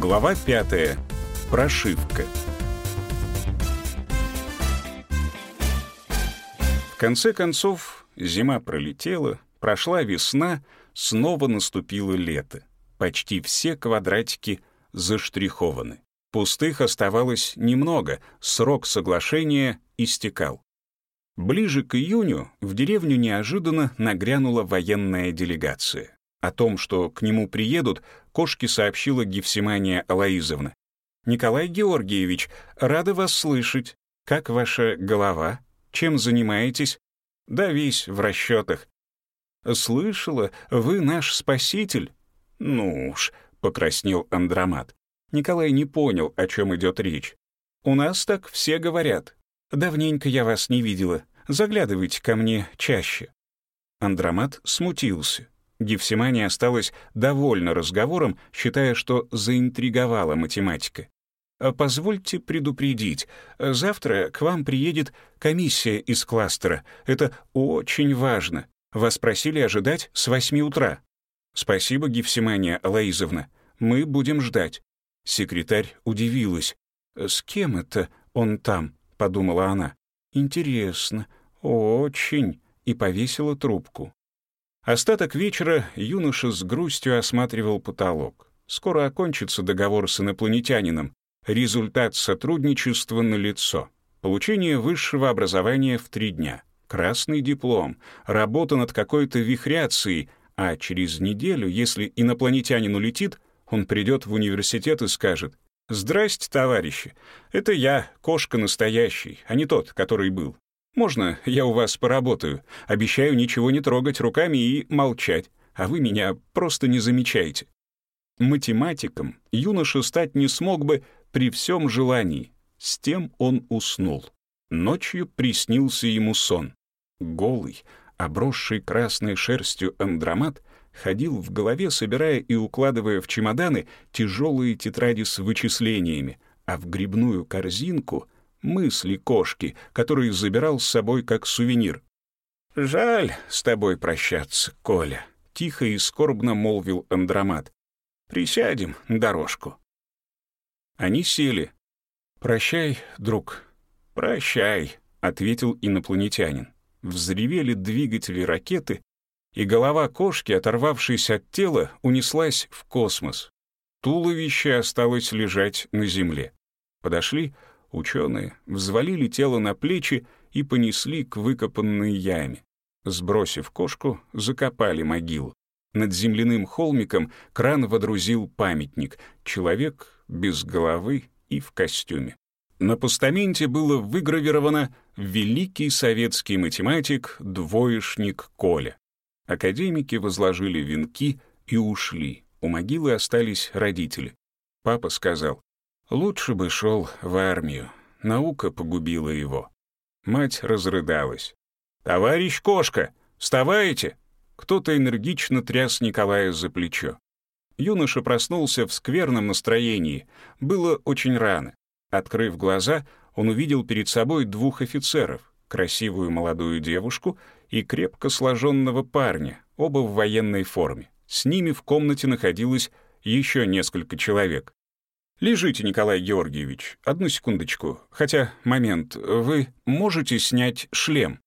Глава 5. Прошивка. В конце концов, зима пролетела, прошла весна, снова наступило лето. Почти все квадратики заштрихованы. Пустых оставалось немного, срок соглашения истекал. Ближе к июню в деревню неожиданно нагрянула военная делегация. О том, что к нему приедут, кошке сообщила Гефсимания Алаизовна. «Николай Георгиевич, рада вас слышать. Как ваша голова? Чем занимаетесь?» «Да весь в расчетах». «Слышала, вы наш спаситель?» «Ну уж», — покраснел Андромат. Николай не понял, о чем идет речь. «У нас так все говорят. Давненько я вас не видела. Заглядывайте ко мне чаще». Андромат смутился. Гефсимания осталась довольна разговором, считая, что заинтриговала математика. «А «Позвольте предупредить, завтра к вам приедет комиссия из кластера. Это очень важно. Вас просили ожидать с восьми утра». «Спасибо, Гефсимания Алаизовна. Мы будем ждать». Секретарь удивилась. «С кем это он там?» — подумала она. «Интересно, очень», — и повесила трубку. Остаток вечера юноша с грустью осматривал потолок. Скоро окончится договор с инопланетянином. Результат сотрудничества налицо. Получение высшего образования в три дня. Красный диплом. Работа над какой-то вихряцией. А через неделю, если инопланетянин улетит, он придет в университет и скажет «Здрасте, товарищи. Это я, кошка настоящий, а не тот, который был. Можно я у вас поработаю? Обещаю ничего не трогать руками и молчать, а вы меня просто не замечаете». Математиком юноша стать не смог бы при всем желании. С тем он уснул. Ночью приснился ему сон. Голый, обросший красной шерстью андромат ходил в голове, собирая и укладывая в чемоданы тяжелые тетради с вычислениями, а в грибную корзинку — мысли кошки, которые забирал с собой как сувенир. «Жаль с тобой прощаться, Коля», — тихо и скорбно молвил Андромат. «Присядем дорожку». Они сели. «Прощай, друг». «Прощай», — ответил инопланетянин. Взревели двигатели ракеты, и голова кошки, оторвавшись от тела, унеслась в космос. Туловище осталось лежать на земле. Подошли — Ученые взвалили тело на плечи и понесли к выкопанной яме. Сбросив кошку, закопали могилу. Над земляным холмиком кран водрузил памятник — человек без головы и в костюме. На постаменте было выгравировано «Великий советский математик, двоечник Коля». Академики возложили венки и ушли. У могилы остались родители. Папа сказал, Лучше бы шел в армию. Наука погубила его. Мать разрыдалась. «Товарищ Кошка, вставайте!» Кто-то энергично тряс Николая за плечо. Юноша проснулся в скверном настроении. Было очень рано. Открыв глаза, он увидел перед собой двух офицеров, красивую молодую девушку и крепко сложенного парня, оба в военной форме. С ними в комнате находилось еще несколько человек. «Лежите, Николай Георгиевич, одну секундочку. Хотя, момент, вы можете снять шлем?»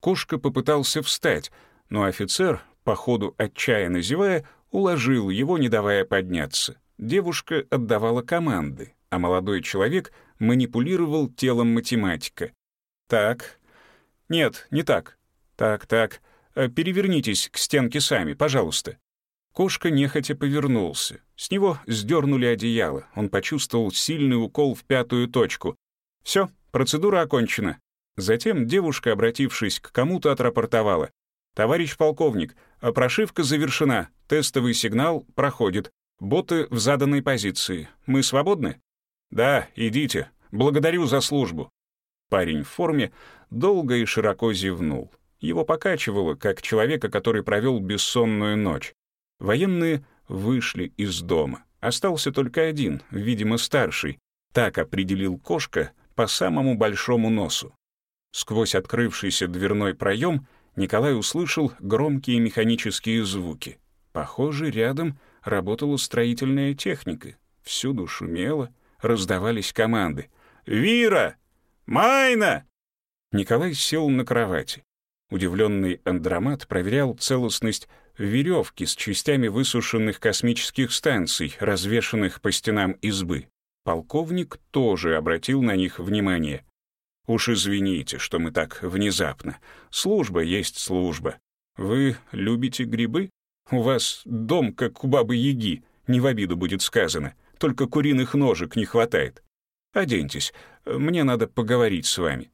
Кошка попытался встать, но офицер, по ходу отчаянно зевая, уложил его, не давая подняться. Девушка отдавала команды, а молодой человек манипулировал телом математика. «Так. Нет, не так. Так, так. Э, перевернитесь к стенке сами, пожалуйста». Кошка нехотя повернулся. С него сдернули одеяло. Он почувствовал сильный укол в пятую точку. Все, процедура окончена. Затем девушка, обратившись к кому-то, отрапортовала. «Товарищ полковник, прошивка завершена. Тестовый сигнал проходит. Боты в заданной позиции. Мы свободны?» «Да, идите. Благодарю за службу». Парень в форме долго и широко зевнул. Его покачивало, как человека, который провел бессонную ночь. Военные вышли из дома. Остался только один, видимо, старший. Так определил кошка по самому большому носу. Сквозь открывшийся дверной проем Николай услышал громкие механические звуки. Похоже, рядом работала строительная техника. Всюду шумело, раздавались команды. «Вира! Майна!» Николай сел на кровати. Удивленный Андромат проверял целостность веревки с частями высушенных космических станций, развешанных по стенам избы. Полковник тоже обратил на них внимание. «Уж извините, что мы так внезапно. Служба есть служба. Вы любите грибы? У вас дом, как у бабы-яги, не в обиду будет сказано. Только куриных ножек не хватает. Оденьтесь, мне надо поговорить с вами».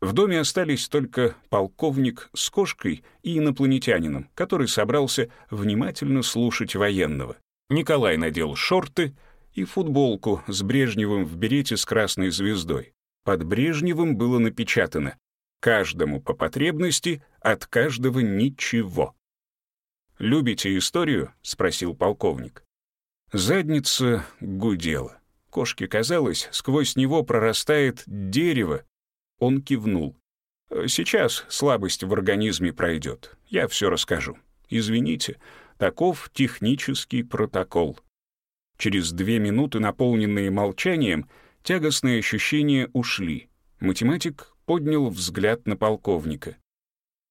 В доме остались только полковник с кошкой и инопланетянином, который собрался внимательно слушать военного. Николай надел шорты и футболку с Брежневым в берете с красной звездой. Под Брежневым было напечатано «Каждому по потребности, от каждого ничего». «Любите историю?» — спросил полковник. Задница гудела. Кошке казалось, сквозь него прорастает дерево, он кивнул. «Сейчас слабость в организме пройдет. Я все расскажу. Извините, таков технический протокол». Через две минуты, наполненные молчанием, тягостные ощущения ушли. Математик поднял взгляд на полковника.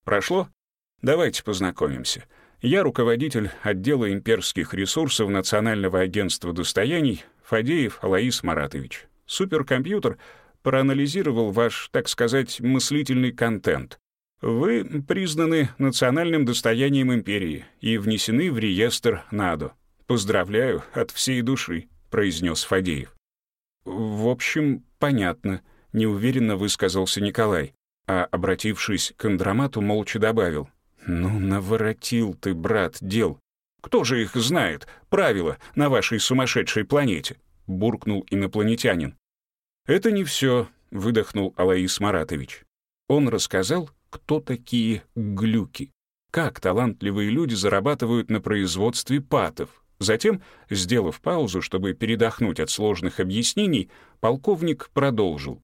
«Прошло? Давайте познакомимся. Я руководитель отдела имперских ресурсов Национального агентства достояний Фадеев Алаис Маратович. Суперкомпьютер — проанализировал ваш, так сказать, мыслительный контент. Вы признаны национальным достоянием империи и внесены в реестр НАДО. Поздравляю от всей души, произнес Фадеев. В общем, понятно, неуверенно высказался Николай, а, обратившись к Андромату, молча добавил. «Ну, наворотил ты, брат, дел. Кто же их знает, правила на вашей сумасшедшей планете?» — буркнул инопланетянин. «Это не все», — выдохнул Алаис Маратович. Он рассказал, кто такие глюки, как талантливые люди зарабатывают на производстве патов. Затем, сделав паузу, чтобы передохнуть от сложных объяснений, полковник продолжил.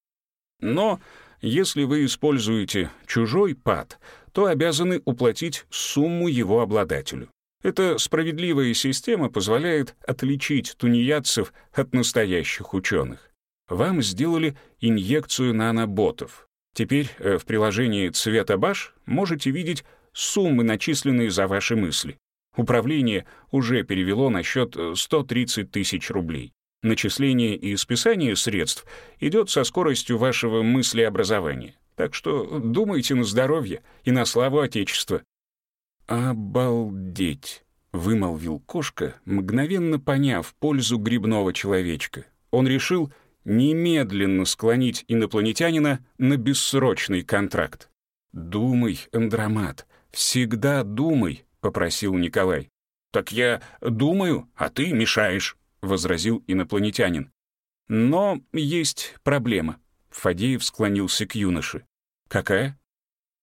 «Но если вы используете чужой пат, то обязаны уплатить сумму его обладателю. Эта справедливая система позволяет отличить тунеядцев от настоящих ученых вам сделали инъекцию наноботов. Теперь э, в приложении «Цвета баш» можете видеть суммы, начисленные за ваши мысли. Управление уже перевело на счет 130 э, тысяч рублей. Начисление и списание средств идет со скоростью вашего мыслеобразования. Так что думайте на здоровье и на славу Отечества. «Обалдеть!» — вымолвил кошка, мгновенно поняв пользу грибного человечка. Он решил немедленно склонить инопланетянина на бессрочный контракт. «Думай, Андромат, всегда думай», — попросил Николай. «Так я думаю, а ты мешаешь», — возразил инопланетянин. «Но есть проблема», — Фадеев склонился к юноше. «Какая?»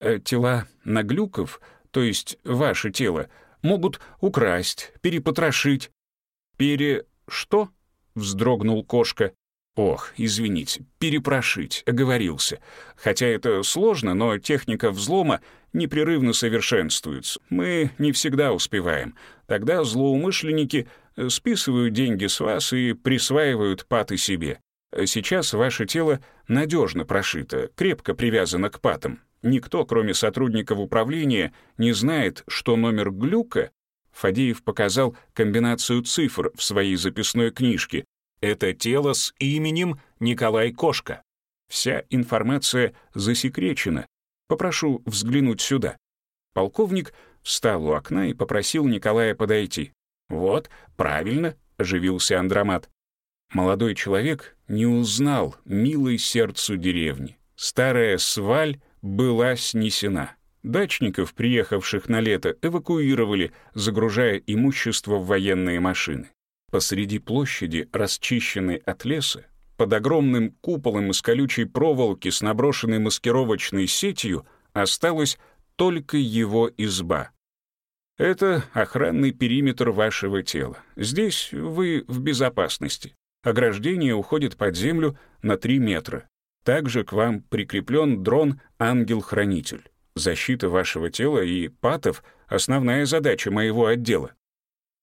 «Э, «Тела наглюков, то есть ваше тело, могут украсть, перепотрошить». «Пере... что?» — вздрогнул кошка. Ох, извините, перепрошить, оговорился. Хотя это сложно, но техника взлома непрерывно совершенствуется. Мы не всегда успеваем. Тогда злоумышленники списывают деньги с вас и присваивают паты себе. Сейчас ваше тело надежно прошито, крепко привязано к патам. Никто, кроме сотрудников управления, не знает, что номер глюка Фадеев показал комбинацию цифр в своей записной книжке, это тело с именем Николай Кошка. Вся информация засекречена. Попрошу взглянуть сюда. Полковник встал у окна и попросил Николая подойти. «Вот, правильно», — оживился Андромат. Молодой человек не узнал милой сердцу деревни. Старая сваль была снесена. Дачников, приехавших на лето, эвакуировали, загружая имущество в военные машины. Посреди площади, расчищенной от леса, под огромным куполом из колючей проволоки с наброшенной маскировочной сетью осталась только его изба. Это охранный периметр вашего тела. Здесь вы в безопасности. Ограждение уходит под землю на 3 метра. Также к вам прикреплен дрон «Ангел-хранитель». Защита вашего тела и патов — основная задача моего отдела.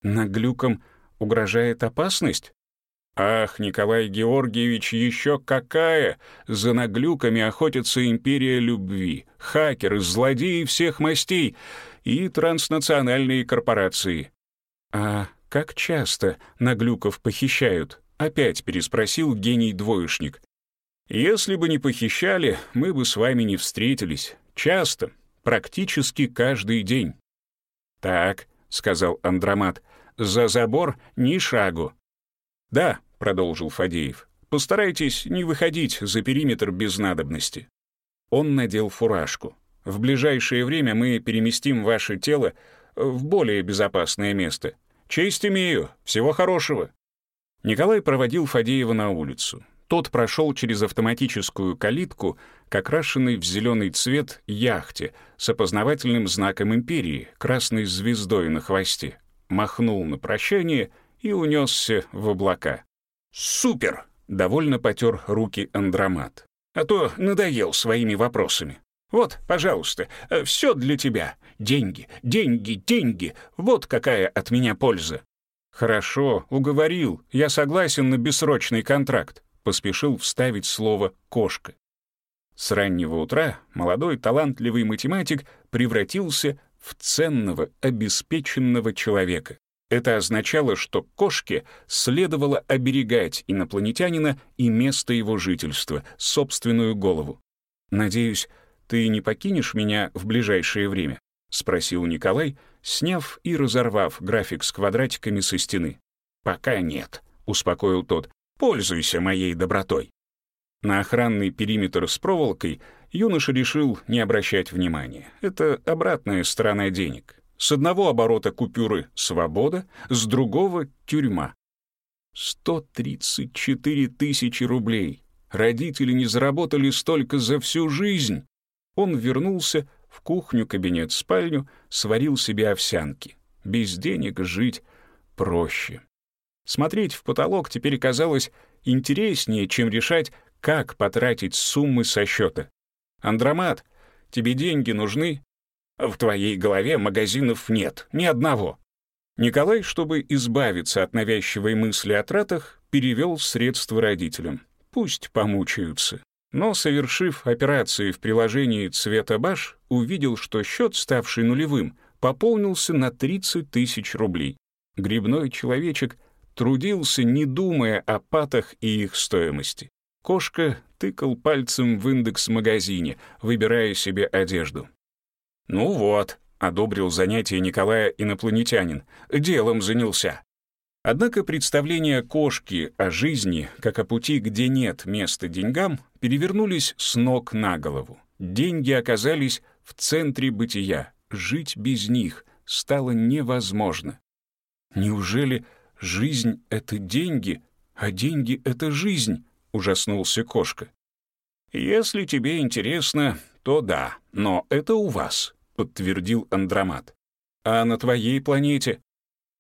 На глюком угрожает опасность? Ах, Николай Георгиевич, еще какая! За наглюками охотится империя любви, хакеры, злодеи всех мастей и транснациональные корпорации. А как часто наглюков похищают? Опять переспросил гений-двоечник. Если бы не похищали, мы бы с вами не встретились. Часто, практически каждый день. Так, сказал Андромат, за забор ни шагу. Да, — продолжил Фадеев. «Постарайтесь не выходить за периметр без надобности». Он надел фуражку. «В ближайшее время мы переместим ваше тело в более безопасное место. Честь имею. Всего хорошего». Николай проводил Фадеева на улицу. Тот прошел через автоматическую калитку к окрашенной в зеленый цвет яхте с опознавательным знаком империи, красной звездой на хвосте, махнул на прощание и унесся в облака. «Супер!» — довольно потер руки Андромат. «А то надоел своими вопросами. Вот, пожалуйста, э, все для тебя. Деньги, деньги, деньги. Вот какая от меня польза». «Хорошо, уговорил. Я согласен на бессрочный контракт», — поспешил вставить слово «кошка». С раннего утра молодой талантливый математик превратился в ценного, обеспеченного человека. Это означало, что кошке следовало оберегать инопланетянина и место его жительства, собственную голову. «Надеюсь, ты не покинешь меня в ближайшее время?» — спросил Николай, сняв и разорвав график с квадратиками со стены. «Пока нет», — успокоил тот. «Пользуйся моей добротой». На охранный периметр с проволокой юноша решил не обращать внимания. Это обратная сторона денег. С одного оборота купюры «Свобода», с другого — тюрьма. 134 тысячи рублей. Родители не заработали столько за всю жизнь. Он вернулся в кухню, кабинет, спальню, сварил себе овсянки. Без денег жить проще. Смотреть в потолок теперь казалось интереснее, чем решать, как потратить суммы со счета. «Андромат, тебе деньги нужны?» В твоей голове магазинов нет, ни одного. Николай, чтобы избавиться от навязчивой мысли о тратах, перевел средства родителям. Пусть помучаются. Но, совершив операции в приложении «Цвета баш», увидел, что счет, ставший нулевым, пополнился на 30 тысяч рублей. Грибной человечек трудился, не думая о патах и их стоимости. Кошка тыкал пальцем в индекс магазине, выбирая себе одежду. «Ну вот», — одобрил занятие Николая инопланетянин, — «делом занялся». Однако представления кошки о жизни, как о пути, где нет места деньгам, перевернулись с ног на голову. Деньги оказались в центре бытия. Жить без них стало невозможно. «Неужели жизнь — это деньги, а деньги — это жизнь?» — ужаснулся кошка. «Если тебе интересно, то да, но это у вас. — подтвердил Андромат. «А на твоей планете?»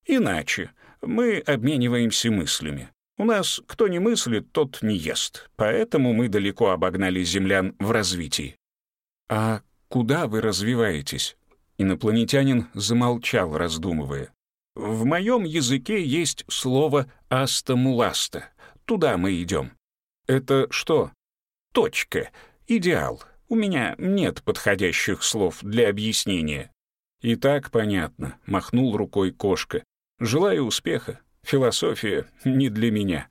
«Иначе. Мы обмениваемся мыслями. У нас кто не мыслит, тот не ест. Поэтому мы далеко обогнали землян в развитии». «А куда вы развиваетесь?» Инопланетянин замолчал, раздумывая. «В моем языке есть слово «астамуласта». Туда мы идем». «Это что?» «Точка. Идеал. У меня нет подходящих слов для объяснения. И так понятно, махнул рукой кошка. Желаю успеха. Философия не для меня.